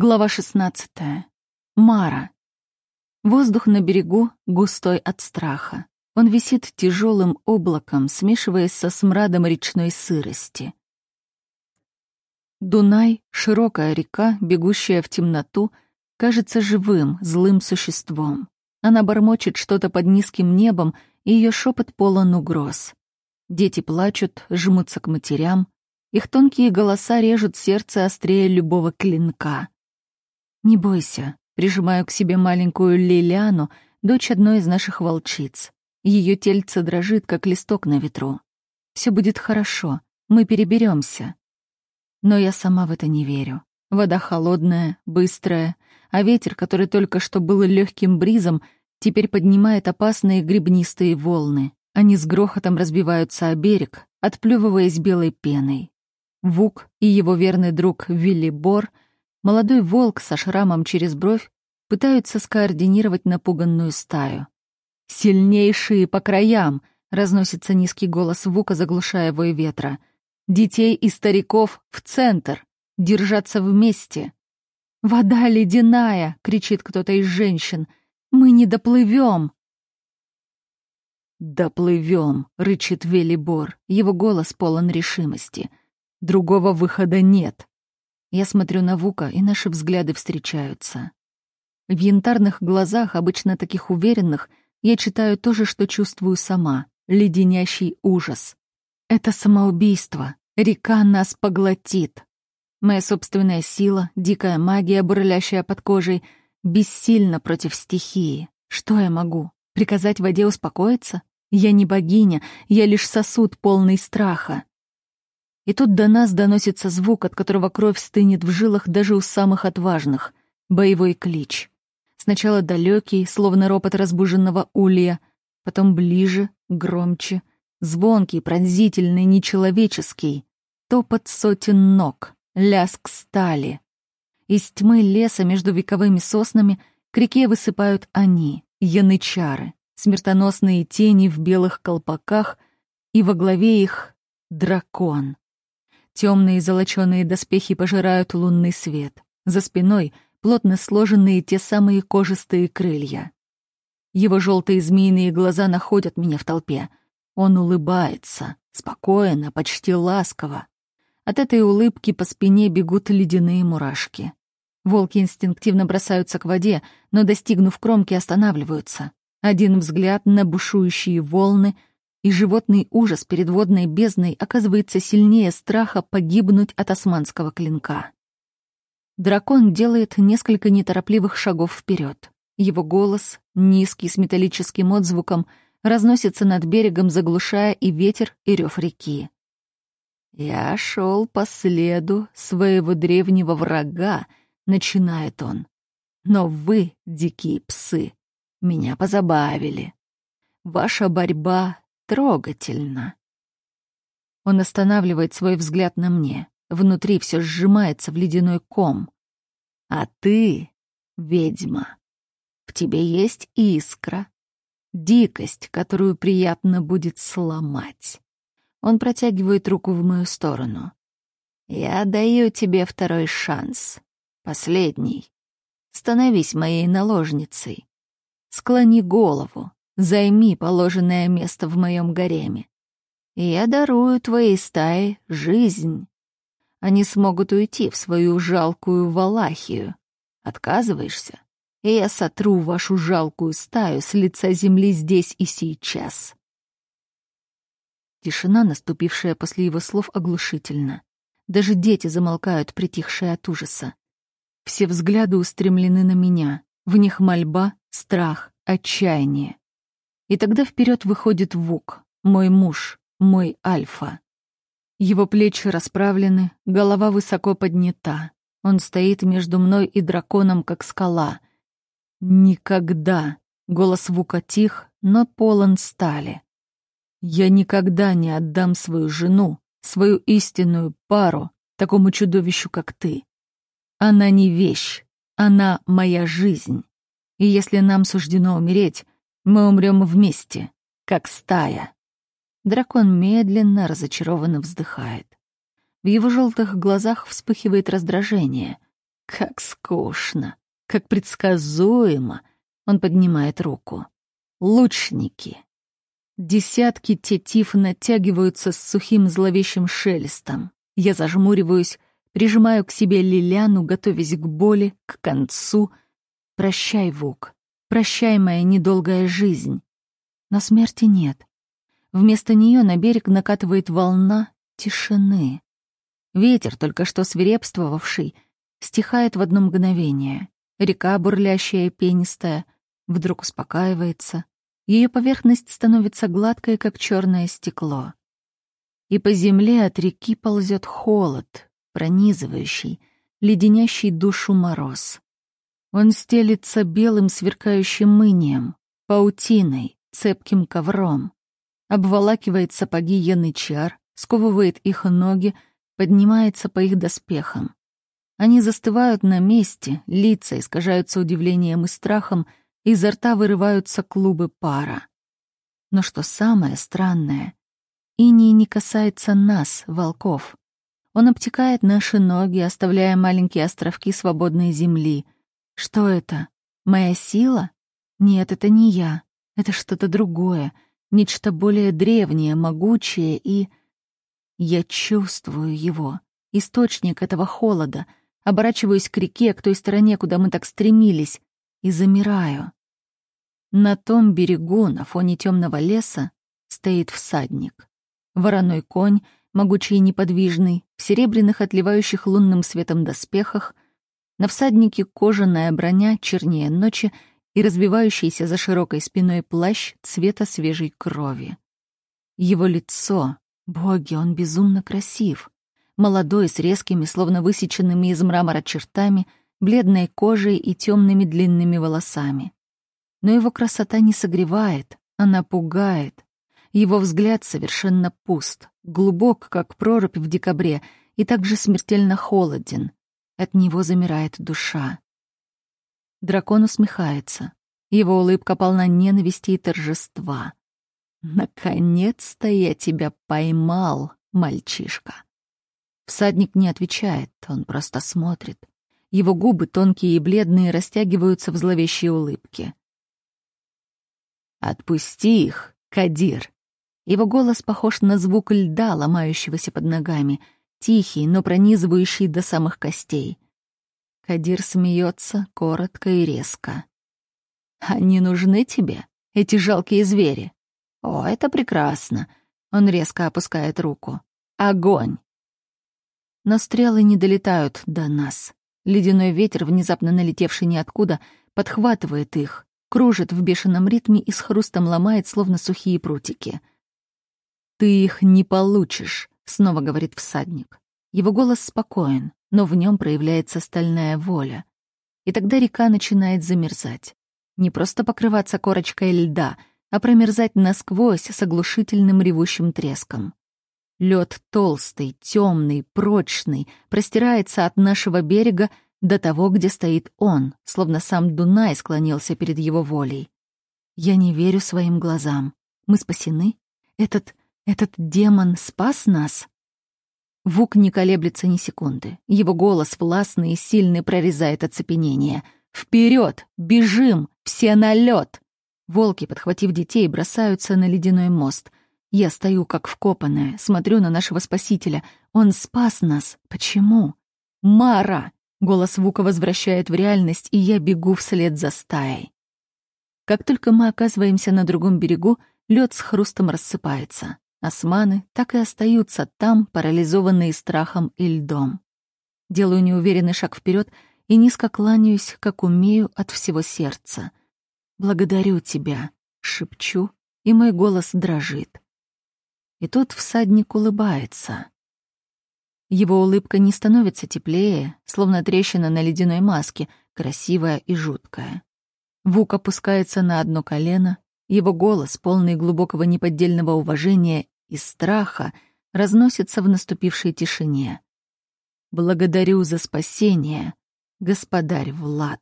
Глава 16. Мара. Воздух на берегу густой от страха. Он висит тяжелым облаком, смешиваясь со смрадом речной сырости. Дунай, широкая река, бегущая в темноту, кажется живым, злым существом. Она бормочет что-то под низким небом, и ее шепот полон угроз. Дети плачут, жмутся к матерям. Их тонкие голоса режут сердце острее любого клинка. «Не бойся», — прижимаю к себе маленькую Лилиану, дочь одной из наших волчиц. Ее тельце дрожит, как листок на ветру. Все будет хорошо, мы переберемся. Но я сама в это не верю. Вода холодная, быстрая, а ветер, который только что был легким бризом, теперь поднимает опасные гребнистые волны. Они с грохотом разбиваются о берег, отплевываясь белой пеной. Вук и его верный друг Вилли Бор — Молодой волк со шрамом через бровь пытаются скоординировать напуганную стаю. «Сильнейшие по краям!» — разносится низкий голос Вука, заглушая вой ветра. «Детей и стариков в центр! Держаться вместе!» «Вода ледяная!» — кричит кто-то из женщин. «Мы не доплывем!» «Доплывем!» — рычит Велибор. Его голос полон решимости. «Другого выхода нет!» Я смотрю на Вука, и наши взгляды встречаются. В янтарных глазах, обычно таких уверенных, я читаю то же, что чувствую сама — леденящий ужас. Это самоубийство. Река нас поглотит. Моя собственная сила, дикая магия, бурлящая под кожей, бессильна против стихии. Что я могу? Приказать воде успокоиться? Я не богиня, я лишь сосуд, полный страха. И тут до нас доносится звук, от которого кровь стынет в жилах даже у самых отважных — боевой клич. Сначала далекий, словно ропот разбуженного улья, потом ближе, громче, звонкий, пронзительный, нечеловеческий, топот сотен ног, ляск стали. Из тьмы леса между вековыми соснами к реке высыпают они, янычары, смертоносные тени в белых колпаках, и во главе их — дракон. Темные золоченые доспехи пожирают лунный свет. За спиной плотно сложенные те самые кожистые крылья. Его желтые змеиные глаза находят меня в толпе. Он улыбается, спокойно, почти ласково. От этой улыбки по спине бегут ледяные мурашки. Волки инстинктивно бросаются к воде, но, достигнув кромки, останавливаются. Один взгляд на бушующие волны — и животный ужас перед водной бездной оказывается сильнее страха погибнуть от османского клинка. Дракон делает несколько неторопливых шагов вперед. Его голос, низкий с металлическим отзвуком, разносится над берегом, заглушая и ветер, и рев реки. «Я шел по следу своего древнего врага», — начинает он. «Но вы, дикие псы, меня позабавили. Ваша борьба Трогательно. Он останавливает свой взгляд на мне. Внутри все сжимается в ледяной ком. А ты, ведьма, в тебе есть искра, дикость, которую приятно будет сломать. Он протягивает руку в мою сторону. Я даю тебе второй шанс. Последний. Становись моей наложницей. Склони голову. Займи положенное место в моем гареме. Я дарую твоей стае жизнь. Они смогут уйти в свою жалкую Валахию. Отказываешься? И я сотру вашу жалкую стаю с лица земли здесь и сейчас. Тишина, наступившая после его слов, оглушительна. Даже дети замолкают, притихшие от ужаса. Все взгляды устремлены на меня. В них мольба, страх, отчаяние. И тогда вперед выходит Вук, мой муж, мой Альфа. Его плечи расправлены, голова высоко поднята. Он стоит между мной и драконом, как скала. «Никогда!» — голос Вука тих, но полон стали. «Я никогда не отдам свою жену, свою истинную пару, такому чудовищу, как ты. Она не вещь, она моя жизнь. И если нам суждено умереть, мы умрем вместе, как стая. Дракон медленно, разочарованно вздыхает. В его желтых глазах вспыхивает раздражение. Как скучно, как предсказуемо. Он поднимает руку. Лучники. Десятки тетив натягиваются с сухим зловещим шелестом. Я зажмуриваюсь, прижимаю к себе Лиляну, готовясь к боли, к концу. Прощай, Вук. Прощай, моя недолгая жизнь. Но смерти нет. Вместо нее на берег накатывает волна тишины. Ветер, только что свирепствовавший, стихает в одно мгновение. Река, бурлящая и пенистая, вдруг успокаивается. Ее поверхность становится гладкой, как черное стекло. И по земле от реки ползет холод, пронизывающий, леденящий душу мороз. Он стелится белым сверкающим мынием, паутиной, цепким ковром обволакивает сапоги янычар, сковывает их ноги, поднимается по их доспехам. Они застывают на месте, лица искажаются удивлением и страхом, изо рта вырываются клубы пара. Но что самое странное, иней не касается нас, волков. Он обтекает наши ноги, оставляя маленькие островки свободной земли. Что это? Моя сила? Нет, это не я. Это что-то другое — нечто более древнее, могучее и... Я чувствую его, источник этого холода, оборачиваюсь к реке, к той стороне, куда мы так стремились, и замираю. На том берегу, на фоне темного леса, стоит всадник. Вороной конь, могучий и неподвижный, в серебряных, отливающих лунным светом доспехах, на всаднике кожаная броня чернее ночи и развивающийся за широкой спиной плащ цвета свежей крови. Его лицо, боги, он безумно красив. Молодой, с резкими, словно высеченными из мрамора чертами, бледной кожей и темными длинными волосами. Но его красота не согревает, она пугает. Его взгляд совершенно пуст, глубок, как прорубь в декабре, и также смертельно холоден. От него замирает душа. Дракон усмехается. Его улыбка полна ненависти и торжества. «Наконец-то я тебя поймал, мальчишка!» Всадник не отвечает, он просто смотрит. Его губы, тонкие и бледные, растягиваются в зловещей улыбке. «Отпусти их, Кадир!» Его голос похож на звук льда, ломающегося под ногами, тихий, но пронизывающий до самых костей. Кадир смеется коротко и резко. «Они нужны тебе, эти жалкие звери?» «О, это прекрасно!» Он резко опускает руку. «Огонь!» Но стрелы не долетают до нас. Ледяной ветер, внезапно налетевший ниоткуда, подхватывает их, кружит в бешеном ритме и с хрустом ломает, словно сухие прутики. «Ты их не получишь», — снова говорит всадник. Его голос спокоен, но в нем проявляется стальная воля. И тогда река начинает замерзать. Не просто покрываться корочкой льда, а промерзать насквозь с оглушительным ревущим треском. Лед толстый, темный, прочный, простирается от нашего берега до того, где стоит он, словно сам Дунай склонился перед его волей. Я не верю своим глазам. Мы спасены? Этот... этот демон спас нас? Вук не колеблется ни секунды. Его голос властный и сильный прорезает оцепенение. «Вперед! Бежим! Все на лед!» Волки, подхватив детей, бросаются на ледяной мост. Я стою как вкопанная, смотрю на нашего спасителя. Он спас нас. Почему? «Мара!» — голос Вука возвращает в реальность, и я бегу вслед за стаей. Как только мы оказываемся на другом берегу, лед с хрустом рассыпается. Османы так и остаются там, парализованные страхом и льдом. Делаю неуверенный шаг вперед и низко кланяюсь, как умею, от всего сердца. «Благодарю тебя», — шепчу, и мой голос дрожит. И тут всадник улыбается. Его улыбка не становится теплее, словно трещина на ледяной маске, красивая и жуткая. Вук опускается на одно колено, его голос, полный глубокого неподдельного уважения и страха, разносится в наступившей тишине. «Благодарю за спасение, господарь Влад».